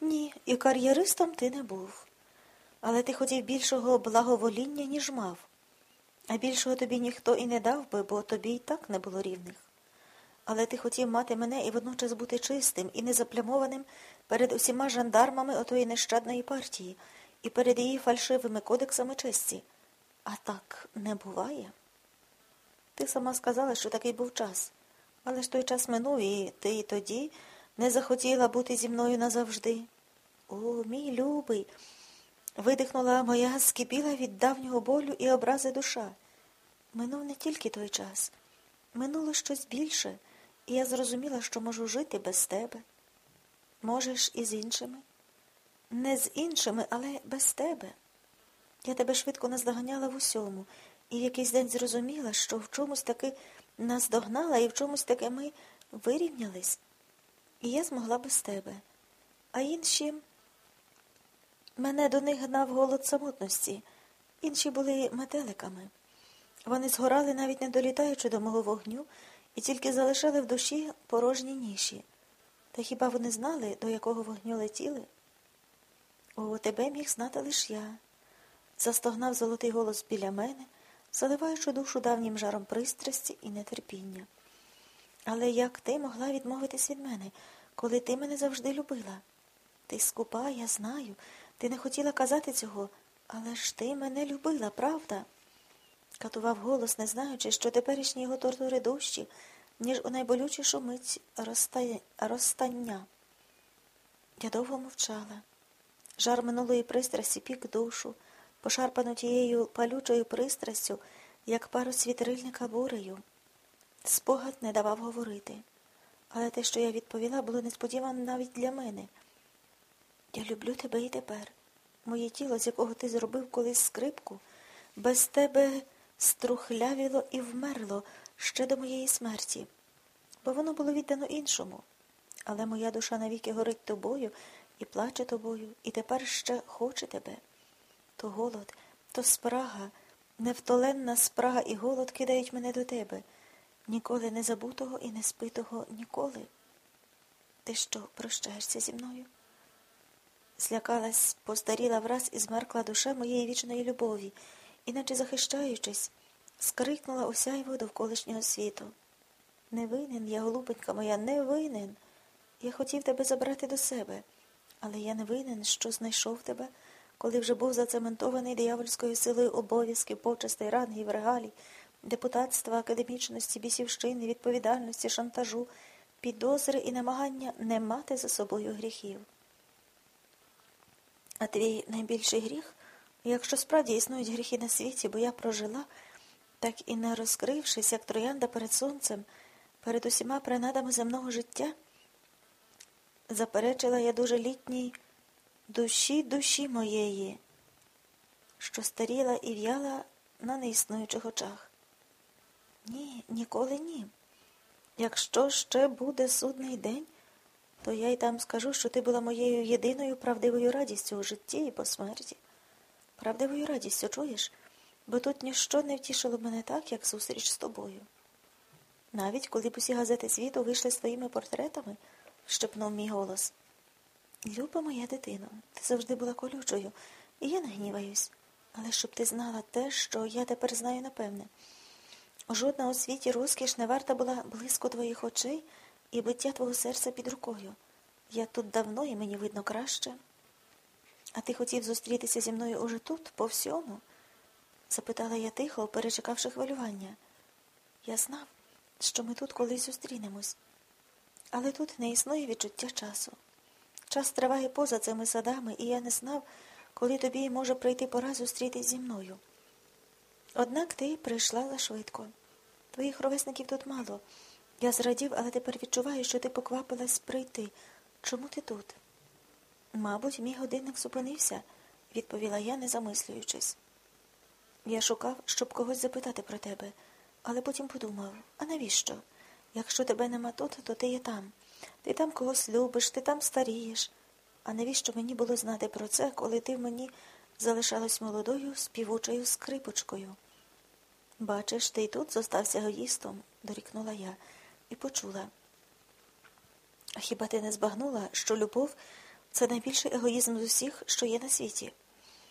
Ні, і кар'єристом ти не був. Але ти хотів більшого благовоління, ніж мав. А більшого тобі ніхто і не дав би, бо тобі й так не було рівних. Але ти хотів мати мене і водночас бути чистим і незаплямованим перед усіма жандармами отої нещадної партії і перед її фальшивими кодексами честі. А так не буває. Ти сама сказала, що такий був час. Але ж той час минув, і ти і тоді не захотіла бути зі мною назавжди. О, мій любий. Видихнула моя скипіла від давнього болю і образи душа. Минув не тільки той час, минуло щось більше, і я зрозуміла, що можу жити без тебе. Можеш і з іншими. Не з іншими, але без тебе. Я тебе швидко наздоганяла в усьому, і в якийсь день зрозуміла, що в чомусь таки наздогнала, і в чомусь таки ми вирівнялись. І я змогла без тебе. А інші мене до них гнав голод самотності, інші були метеликами. Вони згорали, навіть не долітаючи до мого вогню, і тільки залишали в душі порожні ніші. Та хіба вони знали, до якого вогню летіли? О, тебе міг знати лиш я. Застогнав золотий голос біля мене, заливаючи душу давнім жаром пристрасті і нетерпіння. Але як ти могла відмовитись від мене, коли ти мене завжди любила? Ти скупа, я знаю, ти не хотіла казати цього, але ж ти мене любила, правда? Катував голос, не знаючи, що теперішні його тортури дужчі, ніж у найболючішу мить розстання. Я довго мовчала. Жар минулої пристрасті пік душу, пошарпану тією палючою пристрастю, як пару світрильника бурею. Спогад не давав говорити, але те, що я відповіла, було несподівано навіть для мене. Я люблю тебе і тепер. Моє тіло, з якого ти зробив колись скрипку, без тебе струхлявіло і вмерло ще до моєї смерті, бо воно було віддано іншому. Але моя душа навіки горить тобою і плаче тобою, і тепер ще хоче тебе. То голод, то спрага, невтоленна спрага і голод кидають мене до тебе, ніколи не забутого і не спитого ніколи. Ти що, прощаєшся зі мною? Злякалась, постаріла враз і змеркла душа моєї вічної любові, іначе захищаючись, скрикнула осяйво довколишнього світу. Не винен я, голубенька моя, не винен. Я хотів тебе забрати до себе, але я не винен, що знайшов тебе, коли вже був зацементований диявольською силою обов'язків, почестей, рангів, регалій, депутатства, академічності, бісівщини, відповідальності, шантажу, підозри і намагання не мати за собою гріхів. А твій найбільший гріх, якщо справді існують гріхи на світі, бо я прожила, так і не розкрившись, як троянда перед сонцем, перед усіма принадами земного життя, заперечила я дуже літній душі душі моєї, що старіла і в'яла на неіснуючих очах. Ні, ніколи ні. Якщо ще буде судний день, то я й там скажу, що ти була моєю єдиною правдивою радістю у житті і по смерті. Правдивою радістю, чуєш? Бо тут ніщо не втішило мене так, як зустріч з тобою. Навіть коли б усі газети світу вийшли з твоїми портретами, щепнув мій голос. Люба моя дитино, ти завжди була колючою, і я не гніваюсь. Але щоб ти знала те, що я тепер знаю напевне. Жодна у світі розкіш не варта була близько твоїх очей і биття твого серця під рукою. Я тут давно і мені видно краще. А ти хотів зустрітися зі мною уже тут, по всьому? запитала я тихо, перечекавши хвилювання. Я знав, що ми тут колись зустрінемось, але тут не існує відчуття часу. Час триває поза цими садами, і я не знав, коли тобі може прийти пора зустрітись зі мною. Однак ти прийшла швидко. Твоїх ровесників тут мало. Я зрадів, але тепер відчуваю, що ти поквапилась прийти. Чому ти тут? Мабуть, мій годинник зупинився, відповіла я, не замислюючись. Я шукав, щоб когось запитати про тебе, але потім подумав а навіщо? Якщо тебе нема тут, то ти є там. Ти там когось любиш, ти там старієш. А навіщо мені було знати про це, коли ти в мені залишалась молодою співучою скрипочкою? Бачиш, ти й тут зостався егоїстом, дорікнула я і почула. А хіба ти не збагнула, що любов Це найбільший егоїзм з усіх, що є на світі.